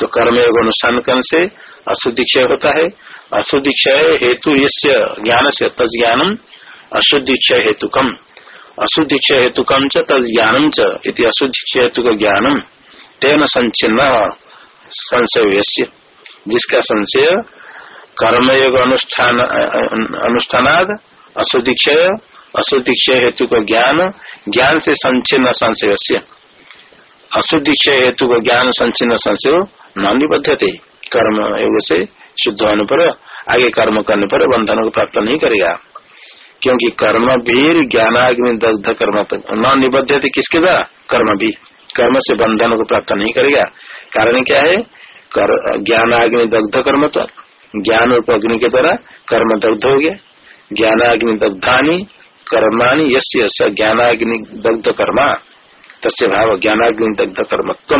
तो कर्म योग अनुष्ठान करने से अशुद्धि क्षय होता है। अशुद्धि क्षय हेतु ये ज्ञान से तज्ञानम अशुद्धि क्षय हेतु कम अशुद्धि क्षय हेतु कम च तद ज्ञानम च अशुद्धि क्षय हेतु का ज्ञानम तेन संचिन्न संशय जिसका संशय कर्मयोग अनुष्ठान, अनुष्ठानाद अशुद्धि क्षय अशुद्धि क्षय हेतु का ज्ञान ज्ञान से संचिन्न संशय अशुद्धि क्षय हेतु का ज्ञान संचिन्न संशय न निबद्धते कर्म योग से शुद्ध होने पर, आगे कर्म करने पर बंधन को प्राप्त नहीं करेगा। क्योंकि कर्म भी ज्ञानाग्नि दग्ध कर्म न निबद्ध थे किसके द्वारा? कर्म भी कर्म से बंधन को प्राप्त नहीं करेगा। कारण क्या है? ज्ञानाग्नि दग्ध कर्म तो ज्ञान रूप अग्नि के द्वारा कर्म दग्ध हो गया। ज्ञानाग्नि दग्धानी, कर्माणी यश स ज्ञानाग्नि दग्ध कर्मा, तस्य भाव ज्ञानाग्नि दग्ध कर्मत्व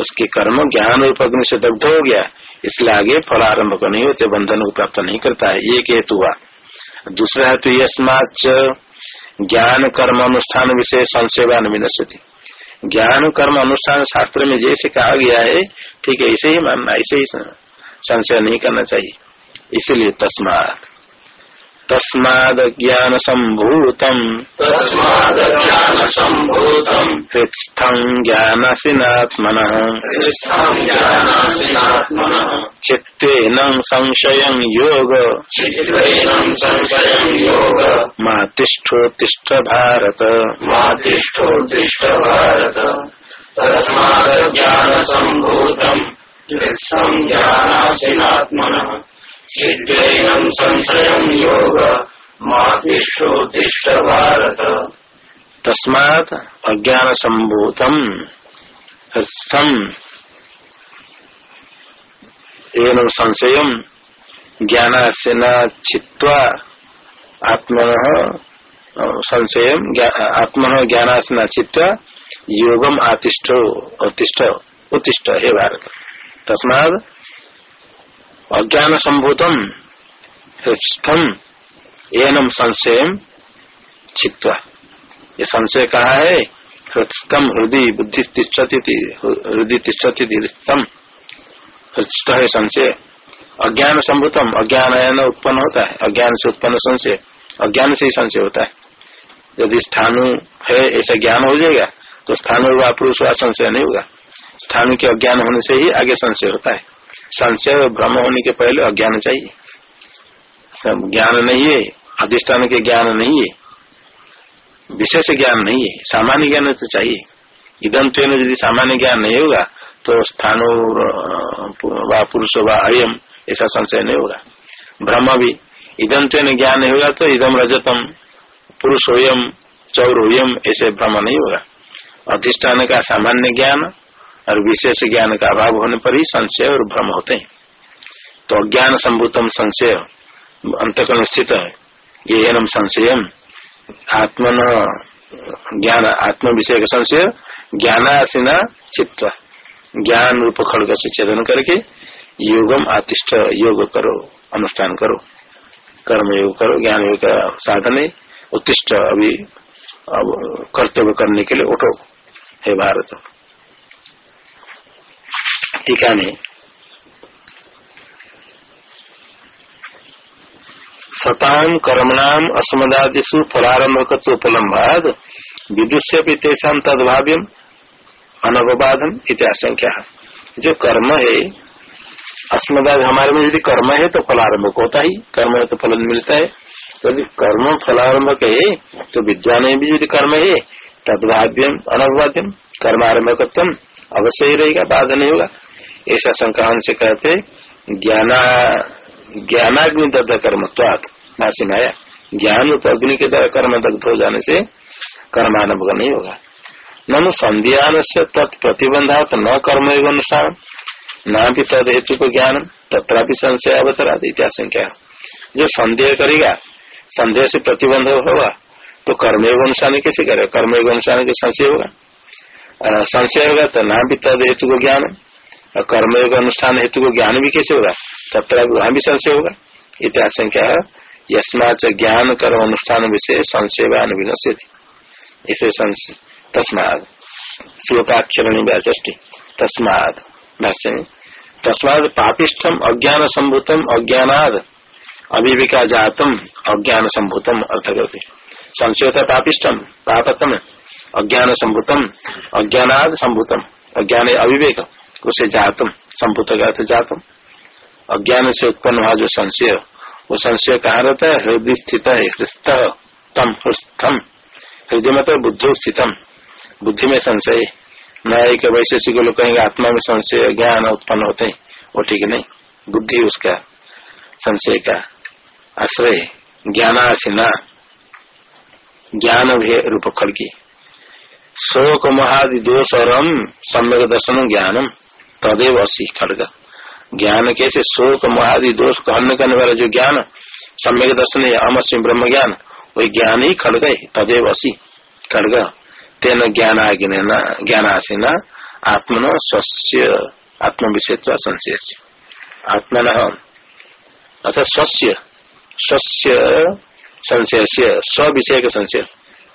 उसके कर्म ज्ञान रूप अग्नि से दग्ध हो गया, इसलिए आगे फल आरंभ नहीं होते, बंधन को प्राप्त नहीं करता है। एक हेतु हुआ। दूसरा हेतु यस्माच ज्ञान कर्म अनुष्ठान विषय विनश्यति ज्ञान कर्म अनुष्ठान शास्त्र में जैसे कहा गया है ठीक है ऐसे ही मानना ऐसे ही संशय नहीं करना चाहिए। इसीलिए तस्मात। तस्माद ज्ञान संभूतम तस्माद ज्ञान संभूतम हृत्स्थं ज्ञानसिनात्मन। चित्तेन संशय योग। चित्रेणं संशयं योग। मा तिष्ठोत्तिष्ठ भारत। मा तिष्ठोत्तिष्ठ भारत। तस्माद ज्ञान संभूतम हृस्थं ज्ञानासिनात्मनः योग। मातिष्ठोत्तिष्ठ भारत तस्मात् अज्ञान संभूतम हृत्स्थम एवं संशय ज्ञानासन छित्वा आत्मन, संशय आत्मन ज्ञानासन छित्वा योगम आतिष्ठ उत्तिष्ठ उत्तिष्ठ, हे भारत। तस्माद अज्ञान संभूतम हृस्थम एनम संशय छित्वा ये संशय कहा है? हृदय हृदय बुद्धि हृदय तिष्ठती हृदय हृदय है संशय। अज्ञान संभूतम अज्ञान उत्पन्न होता है। अज्ञान से उत्पन्न संशय, अज्ञान से ही संशय होता है। यदि स्थानु है, ऐसा ज्ञान हो जाएगा। तो स्थानु हुआ पुरुष हुआ संशय नहीं होगा। स्थानु के अज्ञान होने से ही आगे संशय होता है। संशय भ्रम होने के पहले अज्ञान चाहिए। ज्ञान नहीं है, अधिष्ठान के ज्ञान नहीं है, विशेष ज्ञान नहीं है, सामान्य ज्ञान तो चाहिए। इदम यदि सामान्य ज्ञान नहीं होगा तो स्थानो व पुरुष व अयम, ऐसा संशय नहीं होगा। भ्रम भी इदम तो ज्ञान नहीं होगा तो इदम रजतम पुरुष होयम चौर होयम ऐसे भ्रम नहीं होगा। अधिष्ठान का सामान्य ज्ञान और विशेष ज्ञान का अभाव होने पर ही संशय और भ्रम होते हैं। तो अज्ञान संभूतम संशय अंतकरण स्थित है। ये एनम संशयम। आत्मन, ज्ञान, आत्म विषय का संशय, ज्ञानासीना चित्त। ज्ञान रूप खड़ग से छेदन करके योगम आतिष्ठ, योग करो, अनुष्ठान करो। कर्म योग करो, ज्ञान योग का साधन है। उत्तिष्ठ अभी, अब कर्तव्य करने के लिए उठो। हे भारत। टीका में सताम कर्मणाम अस्मदादिशु फलारंभक उपलम्बाद विदुष्य भी तेषा तदभाव्यम अनवबाधम इत्याशंख्या जो कर्म है, अस्मदाद हमारे में यदि कर्म है तो फलारंभक होता ही। कर्म है तो फल मिलता है। यदि कर्म फलारंभक है तो विद्वान भी यदि कर्म है तदभाव्यम अनवबाध्यम कर्मारंभकत्व अवश्य ही रहेगा, बाध नहीं होगा। ऐसा संक्रांत से कहते, ज्ञाना ज्ञानाग्नि दग्ध कर्मत्वात आया ज्ञान रूप अग्नि के द्वारा कर्म दग्ध हो जाने से कर्मानुभव नहीं होगा। ननु संध्यान से तत्प्रतिबंधात न कर्म अनुसार न भी तद हेतु को ज्ञान तथा भी संशय अवतरा इत्याशंख्या जो संदेह करेगा, संदेह से प्रतिबंध होगा तो कर्मयोग अनुसार कैसे करेगा कर्मयोग अनुसार के संशय होगा? संशय होगा तो ना भी तद हेतु को ज्ञान। और कर्मयोग अनुष्ठान हेतु को ज्ञान भी कैसे होगा? तथा वहाँ भी संशय होगा। इतिहास संख्या यस्माच ज्ञान कर्म अनुष्ठान विषय संशय अनुविनश्य इसे तस्माद। श्लोकाक्षरणी व्याचि तस्माद। तस्माद पापिष्ठम अज्ञान संभूतम अज्ञानाद। अभिविका जातम अज्ञान संभूतम अर्थ करते संशय होता है पापिष्ठम पापतम अज्ञान संभूतम अज्ञानाद संभूतम अज्ञान अविवेक उसे जातम संभूत का अर्थ जातम अज्ञान से उत्पन्न हुआ जो संशय, वो संशय कहाँ रहता है? हृदय स्थित है हृस्त तम हृस्थम हृदय मतलब बुद्धि स्थितम। बुद्धि में संशय न एक वैशेषिक लोग कहेंगे, आत्मा में संशय, ज्ञान उत्पन्न होते हैं, वो ठीक नहीं। बुद्धि उसका, संशय का आश्रय ज्ञानासीना ज्ञान रूप खड़ की शोक महादि दोष और सम्यक दर्शन ज्ञानम तदेव असी खड़ग। ज्ञान कैसे शोक महादि दोष को करने वाला जो ज्ञान सम्यक दर्शन है अमस्म ब्रह्म ज्ञान वही ज्ञान ही खड़ग तदेव असी खड़ग। तेन ज्ञान आगे ज्ञान आसीना आत्मन स्वस्य आत्म विषय संशय आत्मन अर्थात स्वस्य स्वस्य संशय से स्व विषय का संशय।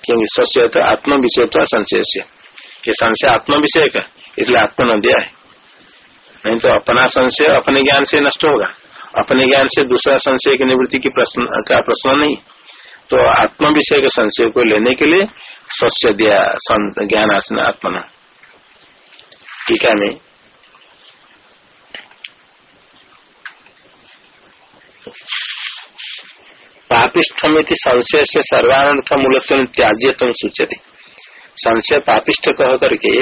क्योंकि स्वस्य तो आत्म विषय तो संशय से। ये संशय आत्म विषय का इसलिए आत्मा न दिया है। नहीं तो अपना संशय, अपने ज्ञान से नष्ट होगा। अपने ज्ञान से दूसरा संशय की निवृत्ति की प्रश्न, का प्रश्न नहीं। तो आत्म विषय के संशय को लेने के लिए स्वच्छ दिया ज्ञान आसन आत्मना। टीका में पापिष्ठमिति संशय से सर्वानर्थ मूलत्व त्याज्य तुम सूचित संशय पापिष्ठ कह करके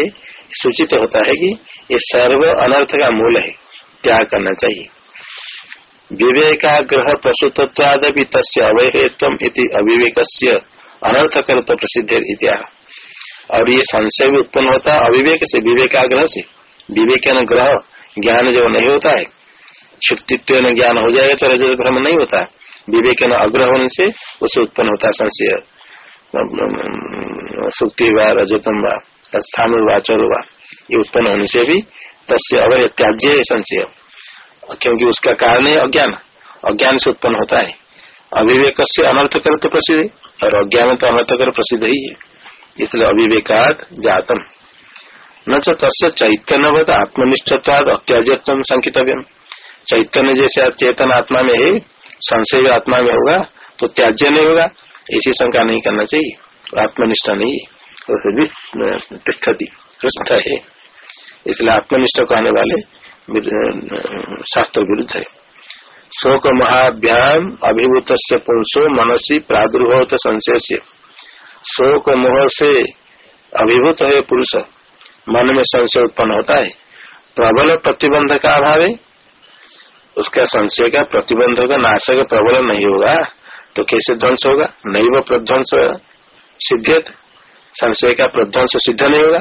सूचित होता है कि ये सर्व अनर्थ का मूल है, त्याग करना चाहिए। विवेकाग्रह प्रसुतत्वादपि तस् अवहेत्व अविवेक अनर्थ कर तो प्रसिद्ध और ये संशय भी उत्पन्न होता है अविवेक से, विवेकाग्रह से। विवेक ग्रह ज्ञान जो नहीं होता है क्षुतित्व ज्ञान हो जाएगा तो रजत भ्रम नहीं होता। विवेक न अग्रह होने से उसे उत्पन्न होता संशय। सुक्ति व, रजतम व स्थान व, चरु ये उत्पन्न होने से भी तस्य अवय त्याज्य संशय। क्योंकि उसका कारण है अज्ञान। अज्ञान से उत्पन्न होता है। अविवेक से अनर्थ कर तो प्रसिद्ध और अज्ञान तो अनर्थ कर प्रसिद्ध ही है। इसलिए अविवेकात जातम। न तस्य चैतन्यवत आत्मनिष्ठत्वाद अत्याजत्व संकितव्यम। चैतन्य जैसे चेतन आत्मा में है संशय आत्मा में होगा तो त्याज्य नहीं होगा ऐसी शंका नहीं करना चाहिए। आत्मनिष्ठा नहीं तो तिष्ठती। है। इसलिए आत्मनिष्ठ कहने वाले शास्त्र विरुद्ध है। शोक महाभ्याम अभिभूत पुंसो मनसी प्रादुर्भवत संशय से शोक मोह से अभिभूत है पुरुष। मन में संशय उत्पन्न होता है। प्रबल प्रतिबंध का अभाव है उसका संशय का प्रतिबंध का नाशक प्रबल नहीं होगा तो कैसे ध्वंस होगा? नहीं वो प्रध्वंस सिद्धियत। संशय का प्रध्वंस सिद्ध नहीं होगा।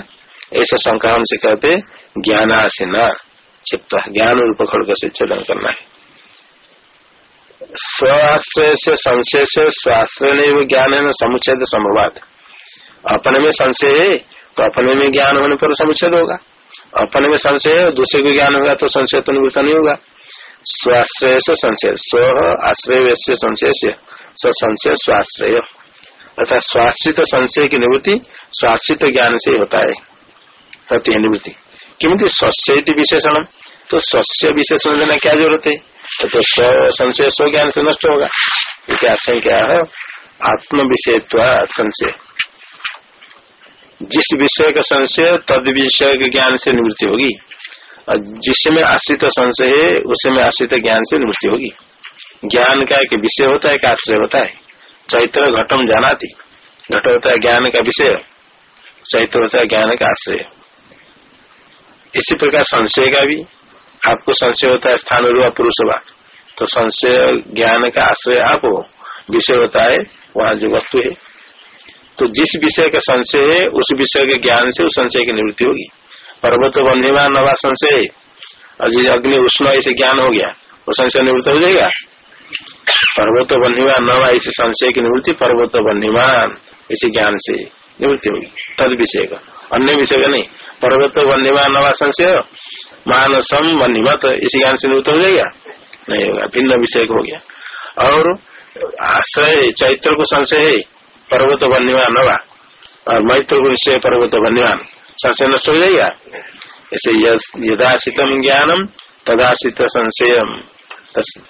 ऐसा शंका हमसे कहते ज्ञानासीना चित्त, ज्ञान रूप खड़ग से चलन करना है। स्वाश्रय से संशय से स्वाश्रय नहीं वो ज्ञान है न, समुच्छेद संभवात अपने में संशय है तो अपने में ज्ञान होने पर समुच्छेद होगा। अपने में संशय है, दूसरे को ज्ञान होगा तो संशय तो निवृत्त नहीं होगा। स्वाश्रय से संशय स्व आश्रय से संशय से संशय स्वाश्रय अर्थात स्वाश्रित संशय की निवृत्ति स्वाश्रित ज्ञान से होता है होती है निवृत्ति किमती सस्य विशेषण तो सस्य विशेषण देना क्या ज़रूरत है तो, स्व संशय स्व ज्ञान से नष्ट होगा क्या आशंका है आत्म विषय संशय जिस विषय का संशय तद विषय ज्ञान से निवृत्ति होगी जिसमें आश्रित संशय है, उसमें आश्रित ज्ञान से निवृत्ति होगी। ज्ञान का एक विषय होता है, एक आश्रय होता है। चैत्र घटम जाना थी घट होता है ज्ञान का विषय। चैत्र होता है ज्ञान का आश्रय। इसी प्रकार संशय का भी। आपको संशय होता है स्थान रुआ पुरुष हुआ तो संशय, ज्ञान का आश्रय आप हो। विषय होता है, वहाँ जो वस्तु है। तो जिस विषय का संशय है, उस विषय के ज्ञान से उस संशय की निवृत्ति होगी। पर्वत बन्हीवा नवा संशय जिस अग्नि उष्ण ऐसे ज्ञान हो गया। वो संशय निवृत्त हो जाएगा। पर्वत बन्हीवा नवा इसे संशय की निवृत्ति पर्वत बन्हीवान इसी ज्ञान से निवृत्ति होगी। तद विषय का। अन्य विषय का नहीं। पर्वत वन्यवा नवा संशय मानसम वन्यमत इसी ज्ञान से निवृत्त हो जाएगा। नहीं होगा। भिन्न विषय हो गया। और आश्रय, चैत्र को संशय है। पर्वत वन्यवा नवा और मैत्र को निश्चय पर्वत वन्यवान संशय नष्ट हो जाएगा ऐसे यदाशितम ज्ञानम तदाशित संशय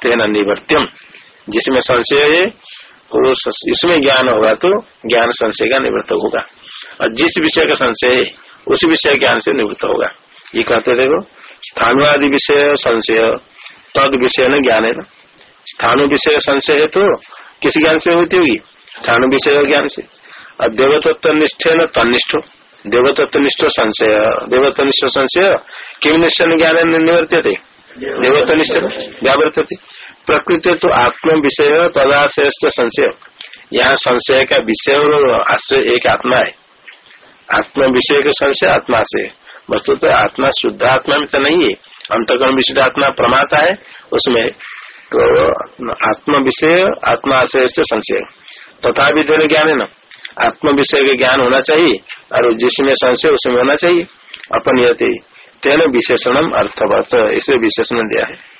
तेना निवर्त्यम जिसमें संशय है इसमें ज्ञान होगा तो ज्ञान संशय का निवृत्त होगा। और जिस विषय का संशय है उसी विषय ज्ञान से निवृत्त होगा। ये कहते देखो, स्थानुवादी विषय संशय, तद विषय न ज्ञान है स्थानु विषय संशय है तो किस ज्ञान से होती होगी? स्थानु विषय ज्ञान से। और देवतत्व निष्ठ है न तनिष्ठ देवतत्व निष्ठ संशय। देवत्व निष्ठ संशय? किम निश्चय ज्ञान निवर्त्य थे देवत्व निश्चय व्यावर्त प्रकृति तो आत्म विषय तदाश्रय संशय। यहाँ संशय का विषय और आश्रय एक आत्मा है। आत्म विषय का संशय, आत्मा से। वस्तु तो आत्मा शुद्ध आत्मा में तो नहीं है। अंतकरण विशुद्ध आत्मा प्रमाता है। उसमें तो आत्म विषय, आत्मा आशय से संशय। तथा तेरे ज्ञान है ना? आत्म विषय का ज्ञान होना चाहिए। और जिसमें संशय, उसमें होना चाहिए। अपन यते तेन विशेषणम अर्थवत। इसे विशेषण दिया है।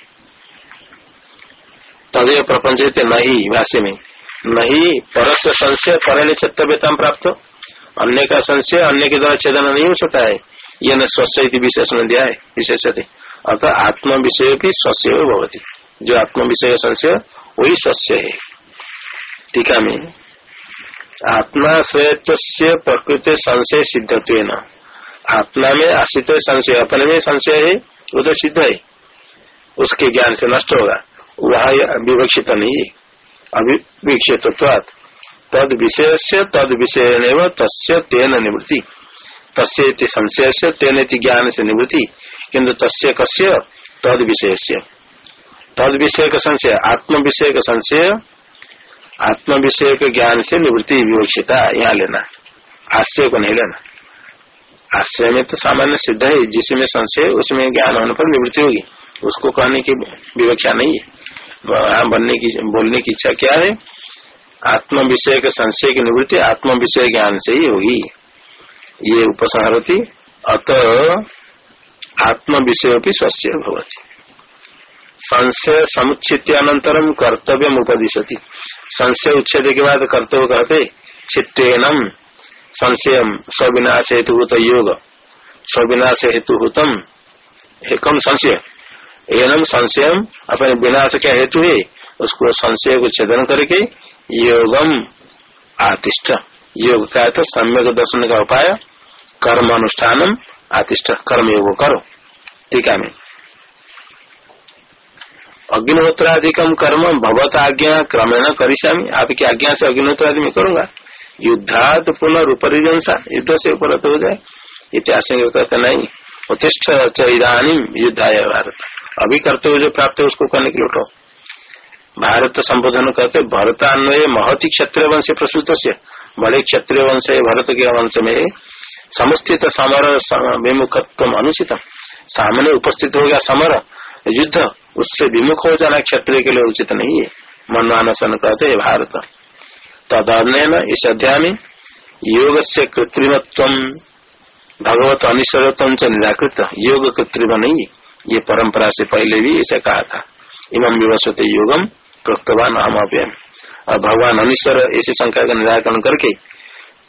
तदय प्रपंच नहीं भाष्य में नहीं, परस्य संशय पर छत्तव्यता प्राप्त। अन्य का संशय, अन्य के द्वारा छेदन नहीं हो सकता है। ये न स्वच्छ विशेषण दिया है विशेष अतः आत्म विषय भी स्वस्य भवती। जो आत्म विषय संशय, वही स्वस्य है। टीका में आत्मा स्वयं प्रकृति संशय सिद्धत्व आत्मा में आश्रित संशय, अपने में संशय है, वो तो सिद्ध है। उसके ज्ञान से नष्ट होगा। वह विवक्षित नहीं अभिवीक्षित तद विषय से तद विषय तेन निवृत्ति। तस्य संशय से तेन ज्ञान से निवृत्ति। किन्तु तस्य कस्य? तद विषय से तद विषय का संशय, आत्म विषय का संशय आत्म विषय के ज्ञान से निवृत्ति विवक्षिता यहाँ लेना। आश्रय को नहीं लेना। आश्रय में तो सामान्य सिद्ध है, जिसमें संशय, उसमें ज्ञान होने पर निवृत्ति होगी। उसको कहने की विवक्षा नहीं है। बनने की, बोलने की इच्छा क्या है? आत्म विषय के संशय की निवृत्ति आत्म विषय ज्ञान से ही होगी। ये उपसंहरती, अत आत्म विषय भी स्वस्य भवती। संशय समुचित्यानंतरम कर्तव्य उपदिशति संशय उच्छेद के बाद कर्तव्य कहते, चित्तेनम संशय स्विनाश हेतु योग। स्विनाश हेतु एकम संशय। एनम संशय अपने विनाश क्या हेतु है? उसको संशय को छेदन करके योगम आतिष्ठ। योग का तो सम्यक दर्शन का उपाय, कर्म अनुष्ठानम आतिष्ठ। कर्म योग करो। टीका में। अग्निहोत्राधिकम कर्म भगवत आज्ञा क्रमेण करिष्यामी। आपकी आज्ञा से अग्निहोत्र आदि में करूँगा। युद्धात पुनर्परिजंसा युद्ध से उपरत हो जाए इतिहास कहते नहीं। उत्तिष्ठ इधानी युद्धाय भारत। अभी करते हुए जो प्राप्त है उसको करने के लिए उठो। भारत संबोधन करते, भरतान्वय महति क्षत्रिय वंश प्रस्तुत से बड़े क्षत्रिय वंश है भरत के वंश में समुस्थित समर विमुखत्व अनुचित सामने उपस्थित हो गया समर युद्ध, उससे विमुख हो जाना क्षत्रिय के लिए उचित नहीं है। मनमानसन कहते है भारत। तदन इस अध्याय में योग से कृत्रिमत्व, भगवत अनिश्वरत्व से निराकृत। योग कृत्रिम नहीं ये परंपरा से पहले भी ऐसा कहा था। इमम विवस्वते योगम प्रोक्तवान हम अभ्यम और भगवान अनिश्वर ऐसी शंका का निराकरण करके,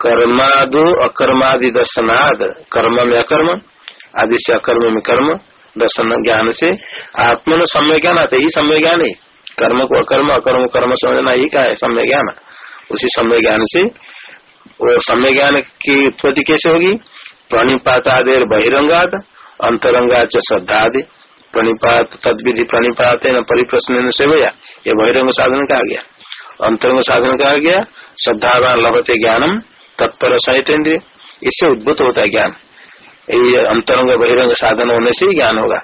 कर्मादो अकर्मादि दर्शनाद कर्म में अकर्म आदि से अकर्म में कर्म दर्शन ज्ञान से आत्मन समय ज्ञान आता ही समय ज्ञान है। कर्म को अकर्म अकर्म कर्म समझना ही का है? सम्य ज्ञान। उसी समय ज्ञान से वो समय ज्ञान की उत्पत्ति कैसे होगी? प्रणिपात आदि बहिरंगाद अंतरंगा श्रद्धा आदि प्रणिपात तद विधि प्रणिपात है न परिप्रश्न सेवया ये बहिरंग साधन कहा गया। अंतरंग साधन कहा गया श्रद्धा लभते ज्ञानम तत्पर सहित इससे उद्भुत होता है ज्ञान। ये अंतरंग बहिरंग साधन होने से ही ज्ञान होगा।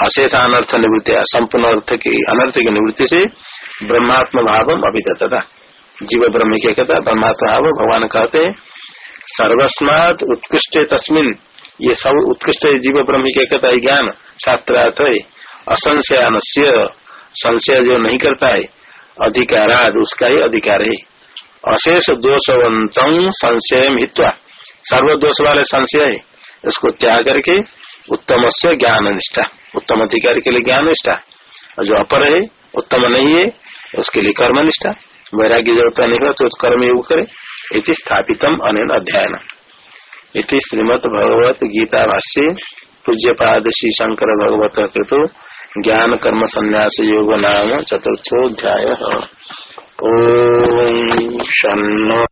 अशेष अनर्थ निवृत्ति, संपूर्ण अर्थ की, अनर्थ की निवृत्ति से ब्रह्मात्म भाव अभिदता जीव ब्रह्म की कहता ब्रह्मात्म भाव, भगवान कहते सर्वस्मात उत्कृष्ट तस्मिन। ये सब उत्कृष्ट जीव ब्रह्म की है ज्ञान, शास्त्रार्थ है। असंशयान संशय जो नहीं करता है, अधिकाराद उसका ही अधिकार है। अशेष दोषवंत संशय हित्वा। सर्व दोष वाले संशय है। उसको त्याग करके उत्तम से ज्ञान निष्ठा उत्तम अधिकारी के लिए ज्ञान निष्ठा और जो अपर है, उत्तम नहीं है, उसके लिए कर्म निष्ठा वैराग्य ज़रूरत नहीं हो तो कर्म योग करे। इति स्थापितम अन अध्ययन इति श्रीमद भगवत गीता भाष्य पूज्य पाद श्री शंकर भगवत कृत ज्ञान कर्म संन्यास योग नाम चतुर्थोध्याय ओम